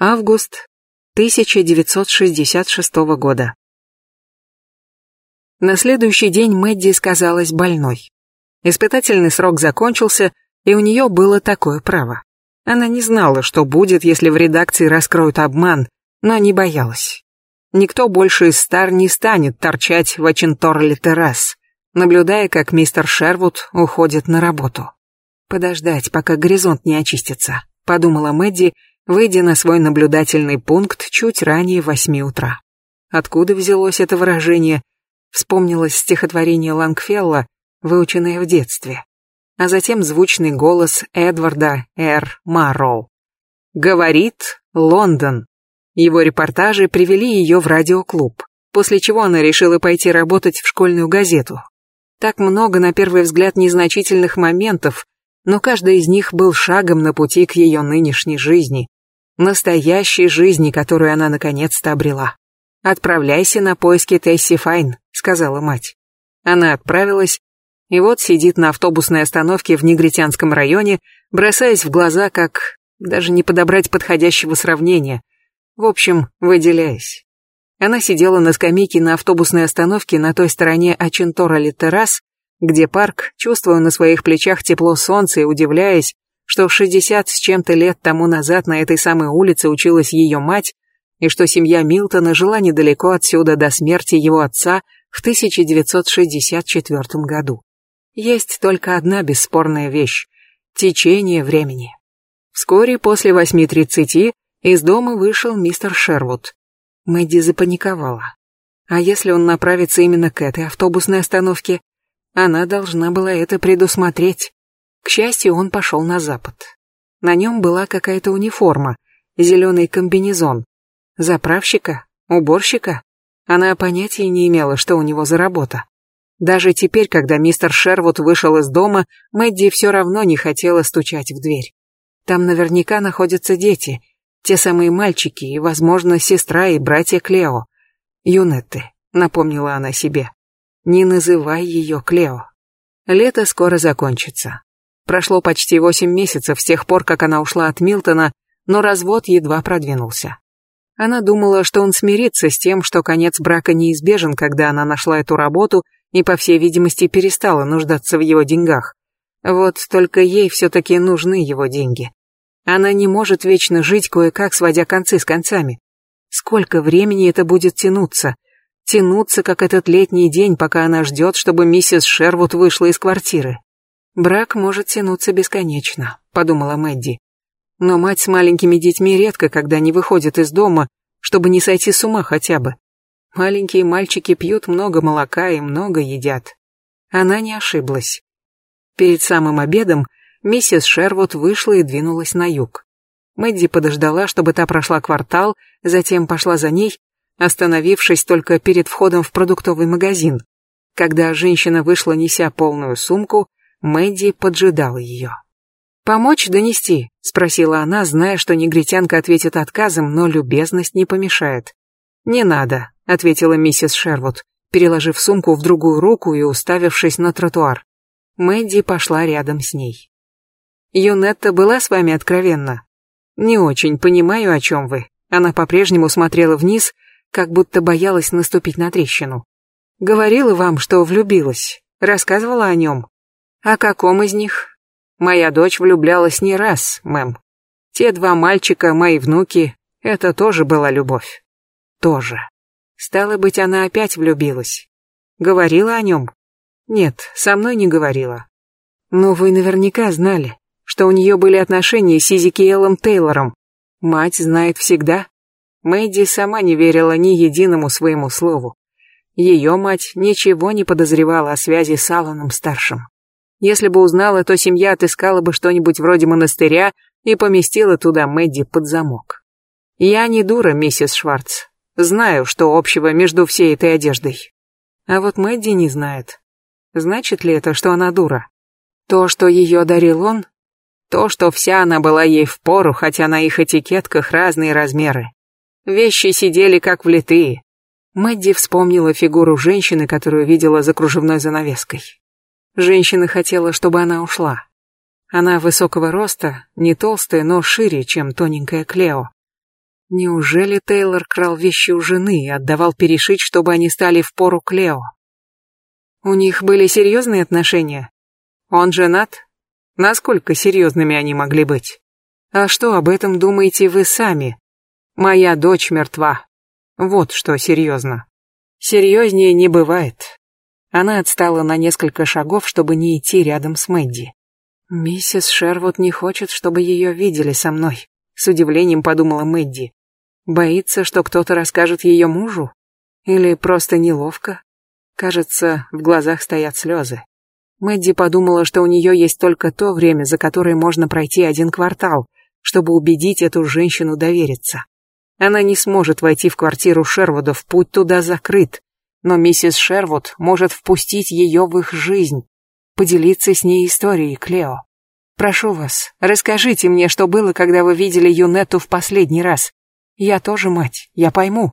Август 1966 года. На следующий день Мэдди сказалась больной. Испытательный срок закончился, и у нее было такое право. Она не знала, что будет, если в редакции раскроют обман, но не боялась. Никто больше из стар не станет торчать в Аченторле террас, наблюдая, как мистер Шервуд уходит на работу. Подождать, пока горизонт не очистится, подумала Мэдди, выйдя на свой наблюдательный пункт чуть ранее восьми утра. Откуда взялось это выражение? Вспомнилось стихотворение Лангфелла, выученное в детстве. А затем звучный голос Эдварда Р. Марроу. «Говорит Лондон». Его репортажи привели ее в радиоклуб, после чего она решила пойти работать в школьную газету. Так много, на первый взгляд, незначительных моментов, но каждый из них был шагом на пути к ее нынешней жизни, настоящей жизни, которую она наконец-то обрела. «Отправляйся на поиски Тесси Файн», — сказала мать. Она отправилась, и вот сидит на автобусной остановке в Негритянском районе, бросаясь в глаза, как даже не подобрать подходящего сравнения. В общем, выделяясь. Она сидела на скамейке на автобусной остановке на той стороне Ачентора террас, где парк, чувствуя на своих плечах тепло солнца и удивляясь, что в 60 с чем-то лет тому назад на этой самой улице училась ее мать, и что семья Милтона жила недалеко отсюда до смерти его отца в 1964 году. Есть только одна бесспорная вещь – течение времени. Вскоре после 8.30 из дома вышел мистер Шервуд. Мэдди запаниковала. А если он направится именно к этой автобусной остановке? Она должна была это предусмотреть. К счастью, он пошел на запад. На нем была какая-то униформа, зеленый комбинезон. Заправщика? Уборщика? Она понятия не имела, что у него за работа. Даже теперь, когда мистер Шервуд вышел из дома, Мэдди все равно не хотела стучать в дверь. Там наверняка находятся дети, те самые мальчики и, возможно, сестра и братья Клео. Юнетты, напомнила она себе. Не называй ее Клео. Лето скоро закончится. Прошло почти восемь месяцев с тех пор, как она ушла от Милтона, но развод едва продвинулся. Она думала, что он смирится с тем, что конец брака неизбежен, когда она нашла эту работу и, по всей видимости, перестала нуждаться в его деньгах. Вот только ей все-таки нужны его деньги. Она не может вечно жить кое-как, сводя концы с концами. Сколько времени это будет тянуться? Тянуться, как этот летний день, пока она ждет, чтобы миссис Шервуд вышла из квартиры. Брак может тянуться бесконечно, подумала Мэдди. Но мать с маленькими детьми редко когда не выходит из дома, чтобы не сойти с ума хотя бы. Маленькие мальчики пьют много молока и много едят. Она не ошиблась. Перед самым обедом миссис Шервуд вышла и двинулась на юг. Мэдди подождала, чтобы та прошла квартал, затем пошла за ней, остановившись только перед входом в продуктовый магазин. Когда женщина вышла, неся полную сумку, Мэдди поджидала ее. «Помочь донести?» — спросила она, зная, что негритянка ответит отказом, но любезность не помешает. «Не надо», — ответила миссис Шервуд, переложив сумку в другую руку и уставившись на тротуар. Мэдди пошла рядом с ней. «Юнетта была с вами откровенна?» «Не очень понимаю, о чем вы». Она по-прежнему смотрела вниз, как будто боялась наступить на трещину. «Говорила вам, что влюбилась. Рассказывала о нем. О каком из них? Моя дочь влюблялась не раз, мэм. Те два мальчика, мои внуки, это тоже была любовь. Тоже. Стало быть, она опять влюбилась. Говорила о нем? Нет, со мной не говорила. Но вы наверняка знали, что у нее были отношения с Изикиэлом Тейлором. Мать знает всегда. Мэдди сама не верила ни единому своему слову. Ее мать ничего не подозревала о связи с Алланом-старшим. Если бы узнала, то семья отыскала бы что-нибудь вроде монастыря и поместила туда Мэдди под замок. Я не дура, миссис Шварц. Знаю, что общего между всей этой одеждой. А вот Мэдди не знает. Значит ли это, что она дура? То, что ее дарил он? То, что вся она была ей в пору, хотя на их этикетках разные размеры. Вещи сидели как влитые. Мэдди вспомнила фигуру женщины, которую видела за кружевной занавеской. Женщина хотела, чтобы она ушла. Она высокого роста, не толстая, но шире, чем тоненькая Клео. Неужели Тейлор крал вещи у жены и отдавал перешить, чтобы они стали в пору Клео? У них были серьезные отношения? Он женат? Насколько серьезными они могли быть? А что об этом думаете вы сами? Моя дочь мертва. Вот что серьезно. Серьезнее не бывает. Она отстала на несколько шагов, чтобы не идти рядом с Мэдди. «Миссис Шервуд не хочет, чтобы ее видели со мной», — с удивлением подумала Мэдди. Боится, что кто-то расскажет ее мужу? Или просто неловко? Кажется, в глазах стоят слезы. Мэдди подумала, что у нее есть только то время, за которое можно пройти один квартал, чтобы убедить эту женщину довериться. Она не сможет войти в квартиру Шервудов, путь туда закрыт, но миссис Шервуд может впустить ее в их жизнь, поделиться с ней историей Клео. Прошу вас, расскажите мне, что было, когда вы видели Юнетту в последний раз. Я тоже мать, я пойму.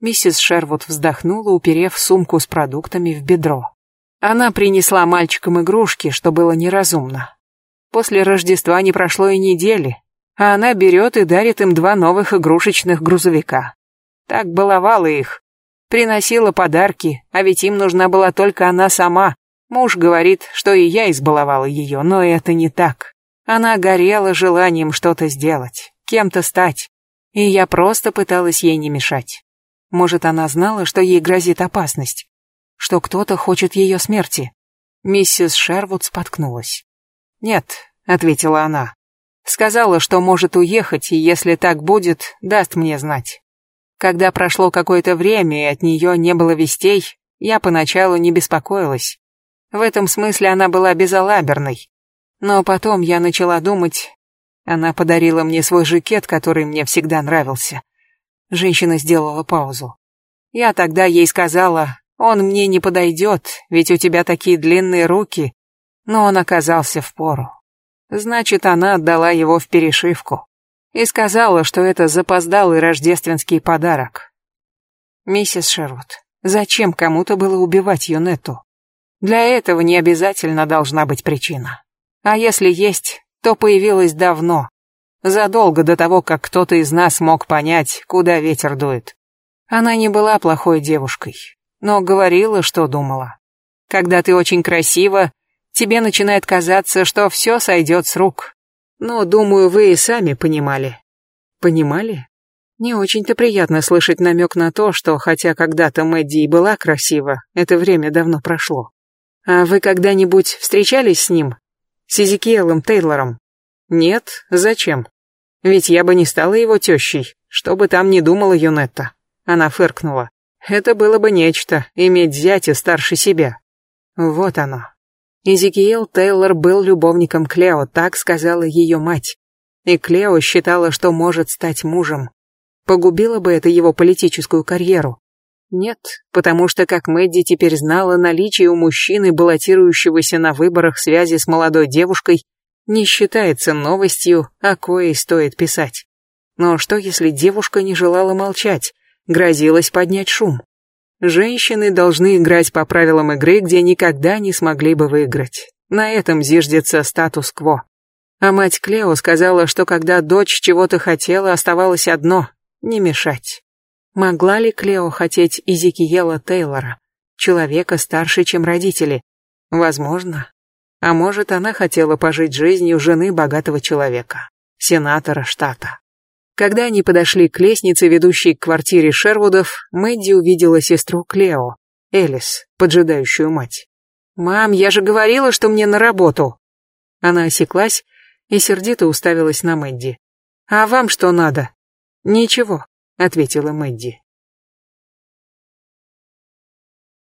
Миссис Шервуд вздохнула, уперев сумку с продуктами в бедро. Она принесла мальчикам игрушки, что было неразумно. После Рождества не прошло и недели, а она берет и дарит им два новых игрушечных грузовика. Так баловала их. Приносила подарки, а ведь им нужна была только она сама. Муж говорит, что и я избаловала ее, но это не так. Она горела желанием что-то сделать, кем-то стать и я просто пыталась ей не мешать. Может, она знала, что ей грозит опасность, что кто-то хочет ее смерти. Миссис Шервуд споткнулась. «Нет», — ответила она. «Сказала, что может уехать, и если так будет, даст мне знать. Когда прошло какое-то время, и от нее не было вестей, я поначалу не беспокоилась. В этом смысле она была безалаберной. Но потом я начала думать, она подарила мне свой жакет, который мне всегда нравился. Женщина сделала паузу. Я тогда ей сказала, он мне не подойдет, ведь у тебя такие длинные руки. Но он оказался в пору. Значит, она отдала его в перешивку. И сказала, что это запоздалый рождественский подарок. Миссис Шервуд, зачем кому-то было убивать Юнетту? Для этого не обязательно должна быть причина. А если есть, то появилась давно, задолго до того, как кто-то из нас мог понять, куда ветер дует. Она не была плохой девушкой, но говорила, что думала. Когда ты очень красива, тебе начинает казаться, что все сойдет с рук. Но, думаю, вы и сами понимали. Понимали? Не очень-то приятно слышать намек на то, что, хотя когда-то Мэдди и была красива, это время давно прошло. А вы когда-нибудь встречались с ним? С Эзекиэлом Тейлором? Нет, зачем? Ведь я бы не стала его тещей, что бы там ни думала Юнетта. Она фыркнула. Это было бы нечто, иметь зятя старше себя. Вот оно. Эзекиэл Тейлор был любовником Клео, так сказала ее мать. И Клео считала, что может стать мужем. Погубило бы это его политическую карьеру. Нет, потому что, как Мэдди теперь знала, наличие у мужчины, баллотирующегося на выборах связи с молодой девушкой, не считается новостью, о коей стоит писать. Но что, если девушка не желала молчать, грозилась поднять шум? Женщины должны играть по правилам игры, где никогда не смогли бы выиграть. На этом зиждется статус-кво. А мать Клео сказала, что когда дочь чего-то хотела, оставалось одно — не мешать. Могла ли Клео хотеть Изикиела Тейлора, человека старше, чем родители? Возможно. А может, она хотела пожить жизнью жены богатого человека, сенатора штата. Когда они подошли к лестнице, ведущей к квартире Шервудов, Мэдди увидела сестру Клео, Элис, поджидающую мать. «Мам, я же говорила, что мне на работу!» Она осеклась и сердито уставилась на Мэдди. «А вам что надо?» «Ничего», — ответила Мэдди.